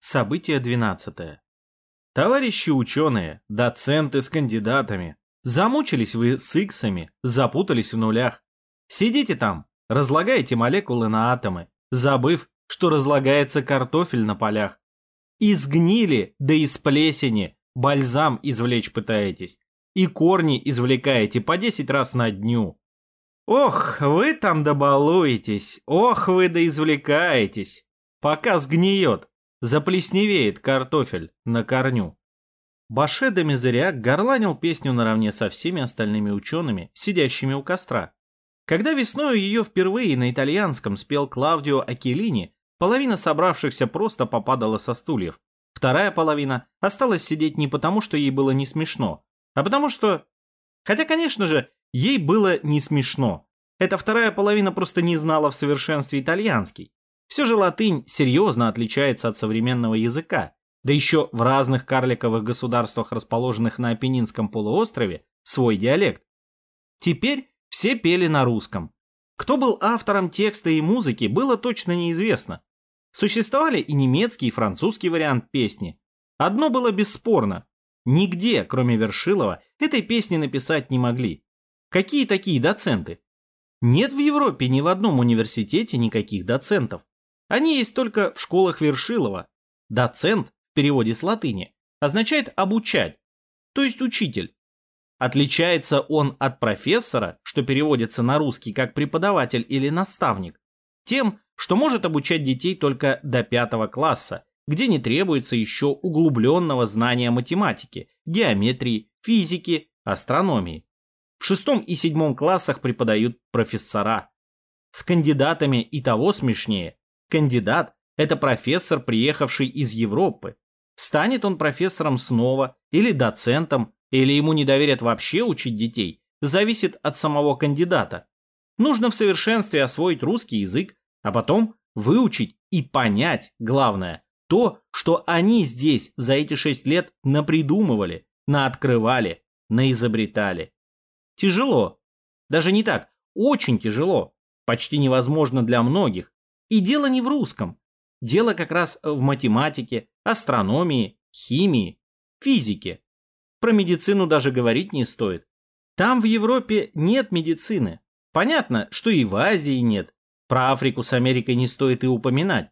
Событие 12. Товарищи ученые, доценты с кандидатами, замучились вы с иксами, запутались в нулях. Сидите там, разлагаете молекулы на атомы, забыв, что разлагается картофель на полях. Изгнили, да из плесени, бальзам извлечь пытаетесь. И корни извлекаете по 10 раз на дню. Ох, вы там добалуетесь, ох, вы да извлекаетесь. Пока сгниет, заплесневеет картофель на корню. Баше де Мизериак горланил песню наравне со всеми остальными учеными, сидящими у костра. Когда весною ее впервые на итальянском спел Клаудио Акелини, половина собравшихся просто попадала со стульев. Вторая половина осталась сидеть не потому, что ей было не смешно, а потому что... Хотя, конечно же, ей было не смешно. Эта вторая половина просто не знала в совершенстве итальянский. Все же латынь серьезно отличается от современного языка, да еще в разных карликовых государствах, расположенных на Апеннинском полуострове, свой диалект. Теперь все пели на русском. Кто был автором текста и музыки, было точно неизвестно. Существовали и немецкий, и французский вариант песни. Одно было бесспорно. Нигде, кроме Вершилова, этой песни написать не могли. Какие такие доценты? Нет в Европе ни в одном университете никаких доцентов. Они есть только в школах Вершилова. Доцент в переводе с латыни означает обучать, то есть учитель. Отличается он от профессора, что переводится на русский как преподаватель или наставник, тем, что может обучать детей только до пятого класса, где не требуется еще углубленного знания математики, геометрии, физики, астрономии. В шестом и седьмом классах преподают профессора. С кандидатами и того смешнее. Кандидат – это профессор, приехавший из Европы. Станет он профессором снова или доцентом, или ему не доверят вообще учить детей, зависит от самого кандидата. Нужно в совершенстве освоить русский язык, а потом выучить и понять, главное, то, что они здесь за эти шесть лет напридумывали, наоткрывали, наизобретали. Тяжело. Даже не так, очень тяжело. Почти невозможно для многих, и дело не в русском. Дело как раз в математике, астрономии, химии, физике. Про медицину даже говорить не стоит. Там в Европе нет медицины. Понятно, что и в Азии нет. Про Африку с Америкой не стоит и упоминать.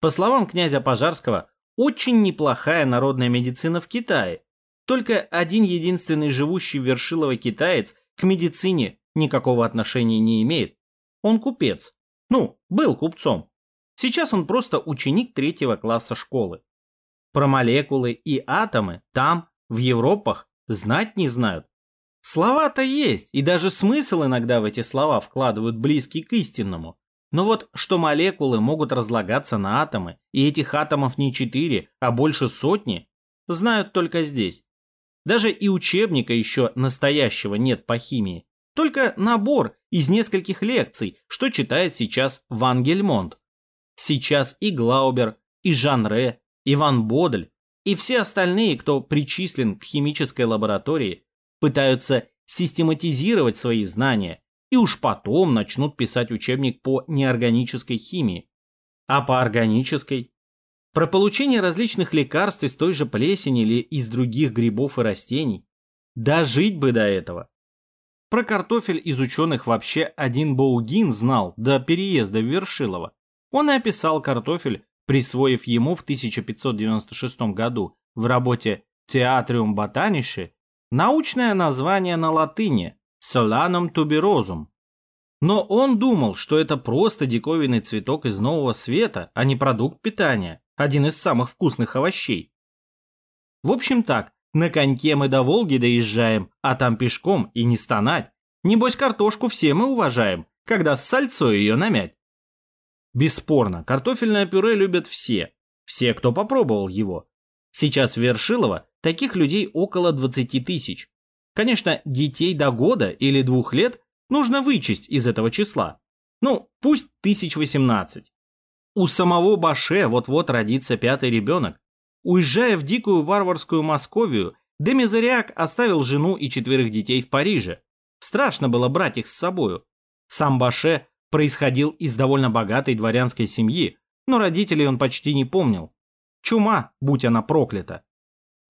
По словам князя Пожарского, очень неплохая народная медицина в Китае. Только один единственный живущий в Вершилово китаец к медицине никакого отношения не имеет. Он купец. Ну, был купцом. Сейчас он просто ученик третьего класса школы. Про молекулы и атомы там, в Европах, знать не знают. Слова-то есть, и даже смысл иногда в эти слова вкладывают близкий к истинному. Но вот что молекулы могут разлагаться на атомы, и этих атомов не четыре, а больше сотни, знают только здесь. Даже и учебника еще настоящего нет по химии. Только набор из нескольких лекций, что читает сейчас Ван Гельмонт. Сейчас и Глаубер, и Жанре, и Ван Бодель, и все остальные, кто причислен к химической лаборатории, пытаются систематизировать свои знания и уж потом начнут писать учебник по неорганической химии. А по органической? Про получение различных лекарств из той же плесени или из других грибов и растений. Дожить бы до этого. Про картофель из ученых вообще один Боугин знал до переезда в Вершилово. Он и описал картофель, присвоив ему в 1596 году в работе «Театриум ботаниши» научное название на латыни «Solanum tuberosum». Но он думал, что это просто диковинный цветок из нового света, а не продукт питания, один из самых вкусных овощей. В общем так, на коньке мы до Волги доезжаем, а там пешком и не стонать. Небось, картошку все мы уважаем, когда с сальцой ее намять. Бесспорно, картофельное пюре любят все. Все, кто попробовал его. Сейчас в Вершилово таких людей около 20 тысяч. Конечно, детей до года или двух лет нужно вычесть из этого числа. Ну, пусть 1018. У самого Баше вот-вот родится пятый ребенок. Уезжая в дикую варварскую Московию, Демизариак оставил жену и четверых детей в Париже. Страшно было брать их с собою. Сам Баше происходил из довольно богатой дворянской семьи, но родителей он почти не помнил. Чума, будь она проклята.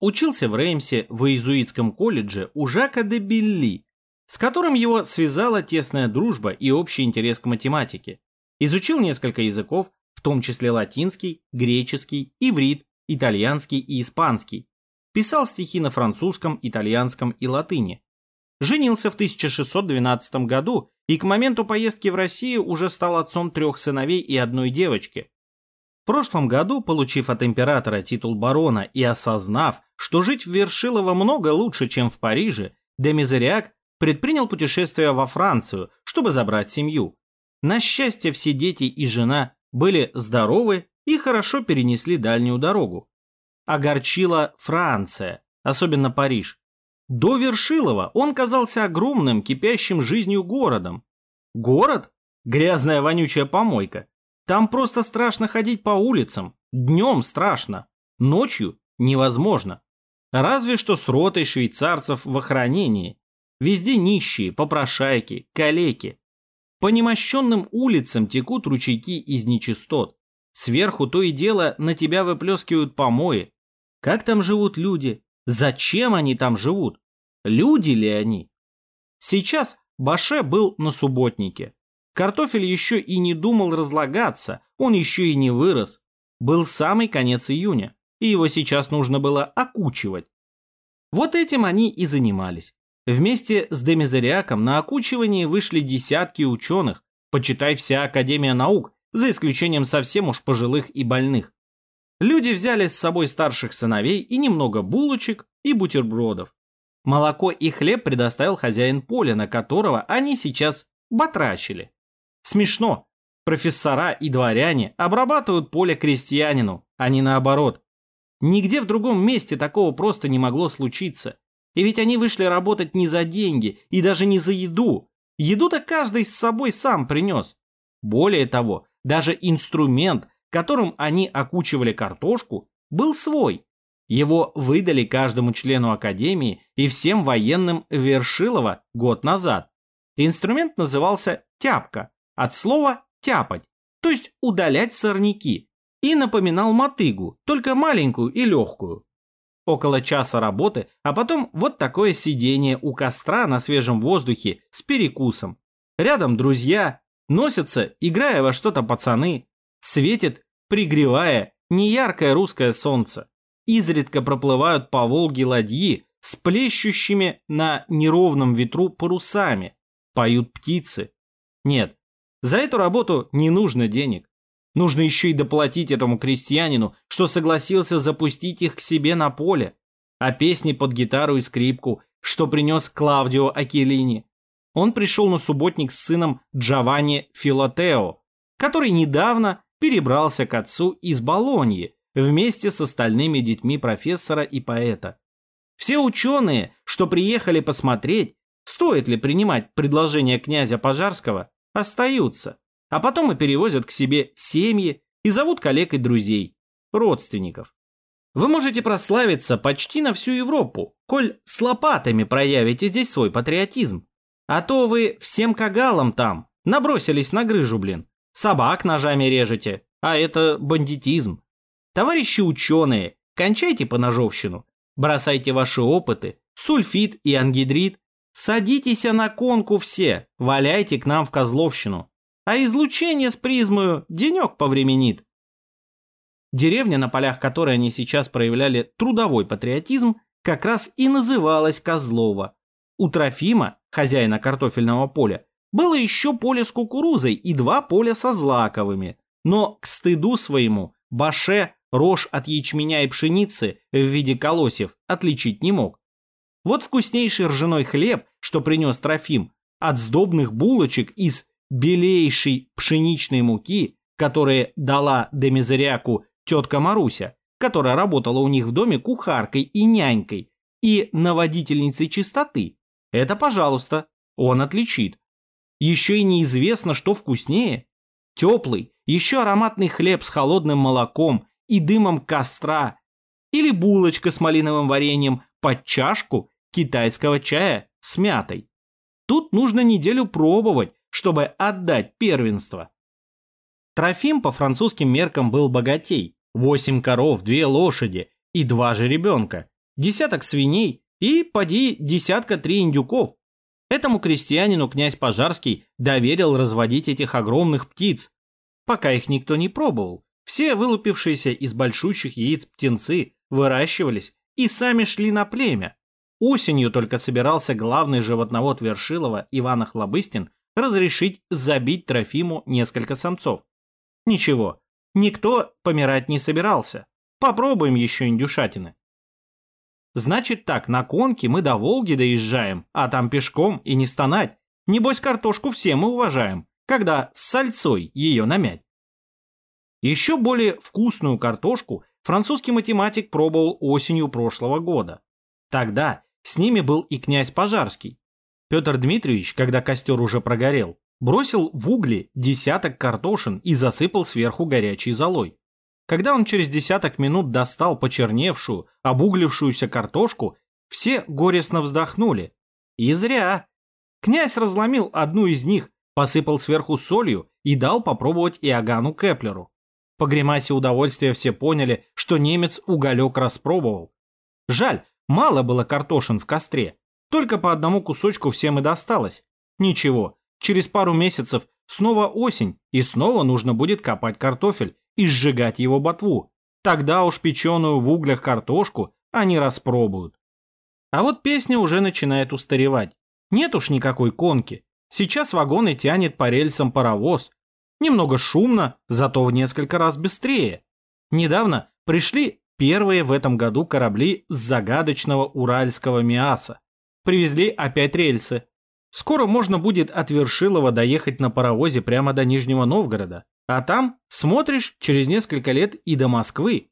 Учился в Реймсе в иезуитском колледже у Жака де Билли, с которым его связала тесная дружба и общий интерес к математике. Изучил несколько языков, в том числе латинский, греческий, иврит, итальянский и испанский. Писал стихи на французском, итальянском и латыни. Женился в 1612 году и к моменту поездки в Россию уже стал отцом трех сыновей и одной девочки. В прошлом году, получив от императора титул барона и осознав, что жить в Вершилово много лучше, чем в Париже, Демизериак предпринял путешествие во Францию, чтобы забрать семью. На счастье, все дети и жена были здоровы и хорошо перенесли дальнюю дорогу. Огорчила Франция, особенно Париж. До Вершилова он казался огромным, кипящим жизнью городом. Город? Грязная вонючая помойка. Там просто страшно ходить по улицам. Днем страшно. Ночью невозможно. Разве что с ротой швейцарцев в охранении. Везде нищие, попрошайки, калеки. По немощенным улицам текут ручейки из нечистот. Сверху то и дело на тебя выплескивают помои. Как там живут люди? Зачем они там живут? Люди ли они? Сейчас Баше был на субботнике. Картофель еще и не думал разлагаться, он еще и не вырос. Был самый конец июня, и его сейчас нужно было окучивать. Вот этим они и занимались. Вместе с Демизериаком на окучивание вышли десятки ученых, почитай вся Академия наук, за исключением совсем уж пожилых и больных. Люди взяли с собой старших сыновей и немного булочек и бутербродов. Молоко и хлеб предоставил хозяин поля, на которого они сейчас батрачили. Смешно. Профессора и дворяне обрабатывают поле крестьянину, а не наоборот. Нигде в другом месте такого просто не могло случиться. И ведь они вышли работать не за деньги и даже не за еду. Еду-то каждый с собой сам принес. Более того, даже инструмент, которым они окучивали картошку, был свой. Его выдали каждому члену Академии и всем военным Вершилова год назад. Инструмент назывался «тяпка», от слова «тяпать», то есть удалять сорняки, и напоминал мотыгу, только маленькую и легкую. Около часа работы, а потом вот такое сидение у костра на свежем воздухе с перекусом. Рядом друзья, носятся, играя во что-то пацаны. Светит, пригревая, неяркое русское солнце. Изредка проплывают по Волге ладьи с плещущими на неровном ветру парусами. Поют птицы. Нет, за эту работу не нужно денег. Нужно еще и доплатить этому крестьянину, что согласился запустить их к себе на поле. А песни под гитару и скрипку, что принес Клавдио Акелини. Он пришел на субботник с сыном Джованни Филотео, который недавно перебрался к отцу из Болоньи вместе с остальными детьми профессора и поэта. Все ученые, что приехали посмотреть, стоит ли принимать предложение князя Пожарского, остаются а потом и перевозят к себе семьи и зовут коллег и друзей, родственников. Вы можете прославиться почти на всю Европу, коль с лопатами проявите здесь свой патриотизм. А то вы всем кагалам там набросились на грыжу, блин. Собак ножами режете, а это бандитизм. Товарищи ученые, кончайте по ножовщину, бросайте ваши опыты, сульфид и ангидрид, садитесь на конку все, валяйте к нам в Козловщину а излучение с призмою денек повременит. Деревня, на полях которой они сейчас проявляли трудовой патриотизм, как раз и называлась Козлова. У Трофима, хозяина картофельного поля, было еще поле с кукурузой и два поля со злаковыми. Но к стыду своему Баше рожь от ячменя и пшеницы в виде колосьев отличить не мог. Вот вкуснейший ржаной хлеб, что принес Трофим, от сдобных булочек из белейшей пшеничной муки, которые дала Демизериаку тетка Маруся, которая работала у них в доме кухаркой и нянькой, и наводительницей чистоты. Это, пожалуйста, он отличит. Еще и неизвестно, что вкуснее. Теплый, еще ароматный хлеб с холодным молоком и дымом костра, или булочка с малиновым вареньем под чашку китайского чая с мятой. Тут нужно неделю пробовать, чтобы отдать первенство. Трофим по французским меркам был богатей, восемь коров, две лошади и два же ребенка, десяток свиней и, поди, десятка три индюков. Этому крестьянину князь Пожарский доверил разводить этих огромных птиц, пока их никто не пробовал. Все вылупившиеся из большущих яиц птенцы выращивались и сами шли на племя. Осенью только собирался главный животновод Вершилова Иван Охлобыстин разрешить забить Трофиму несколько самцов. Ничего, никто помирать не собирался. Попробуем еще индюшатины. Значит так, на конке мы до Волги доезжаем, а там пешком и не стонать. Небось, картошку все мы уважаем, когда с сальцой ее намять. Еще более вкусную картошку французский математик пробовал осенью прошлого года. Тогда с ними был и князь Пожарский. Петр Дмитриевич, когда костер уже прогорел, бросил в угли десяток картошин и засыпал сверху горячей золой. Когда он через десяток минут достал почерневшую, обуглившуюся картошку, все горестно вздохнули. И зря. Князь разломил одну из них, посыпал сверху солью и дал попробовать Иоганну Кеплеру. По гримасе удовольствия все поняли, что немец уголек распробовал. Жаль, мало было картошин в костре. Только по одному кусочку всем и досталось. Ничего, через пару месяцев снова осень, и снова нужно будет копать картофель и сжигать его ботву. Тогда уж печеную в углях картошку они распробуют. А вот песня уже начинает устаревать. Нет уж никакой конки. Сейчас вагоны тянет по рельсам паровоз, Немного шумно, зато в несколько раз быстрее. Недавно пришли первые в этом году корабли с загадочного уральского Миаса. Привезли опять рельсы. Скоро можно будет от Вершилова доехать на паровозе прямо до Нижнего Новгорода. А там смотришь через несколько лет и до Москвы.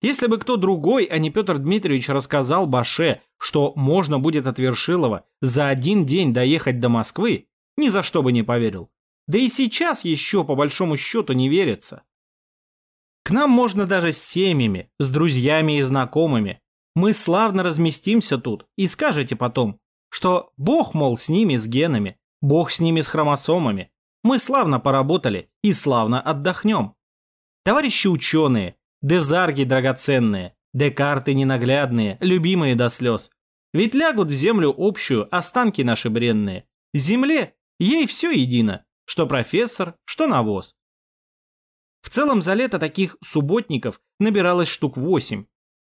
Если бы кто другой, а не Петр Дмитриевич, рассказал Баше, что можно будет от Вершилова за один день доехать до Москвы, ни за что бы не поверил. Да и сейчас еще по большому счету не верится. К нам можно даже с семьями, с друзьями и знакомыми. Мы славно разместимся тут и скажете потом, что Бог, мол, с ними, с генами, Бог с ними, с хромосомами. Мы славно поработали и славно отдохнем. Товарищи ученые, дезарги драгоценные, декарты ненаглядные, любимые до слез. Ведь лягут в землю общую останки наши бренные. Земле ей все едино, что профессор, что навоз. В целом за лето таких субботников набиралось штук восемь.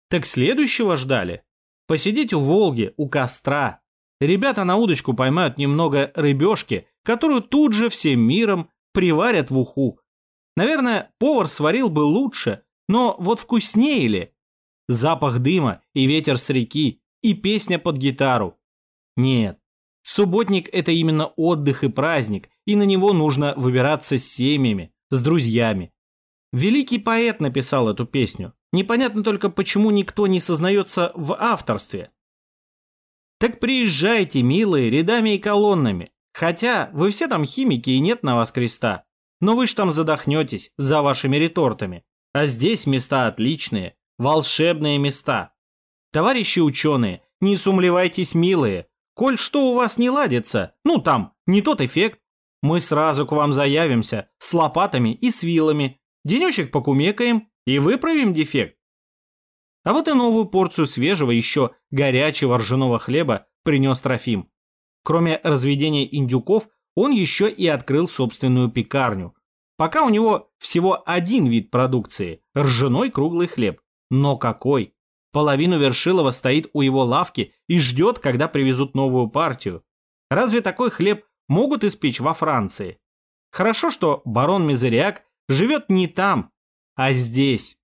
Так следующего ждали. Посидеть у Волги, у костра. Ребята на удочку поймают немного рыбешки, которую тут же всем миром приварят в уху. Наверное, повар сварил бы лучше, но вот вкуснее ли? Запах дыма и ветер с реки, и песня под гитару. Нет, Субботник – это именно отдых и праздник, и на него нужно выбираться с семьями, с друзьями. Великий поэт написал эту песню. Непонятно только, почему никто не сознается в авторстве. Так приезжайте, милые, рядами и колоннами. Хотя вы все там химики и нет на вас креста. Но вы ж там задохнетесь за вашими ретортами. А здесь места отличные, волшебные места. Товарищи ученые, не сумлевайтесь, милые, Коль что у вас не ладится, ну там, не тот эффект, мы сразу к вам заявимся с лопатами и с вилами, денечек покумекаем и выправим дефект. А вот и новую порцию свежего, еще горячего ржаного хлеба принес Трофим. Кроме разведения индюков, он еще и открыл собственную пекарню. Пока у него всего один вид продукции – ржаной круглый хлеб. Но какой! Половину Вершилова стоит у его лавки и ждет, когда привезут новую партию. Разве такой хлеб могут испечь во Франции? Хорошо, что барон Мизериак живет не там, а здесь.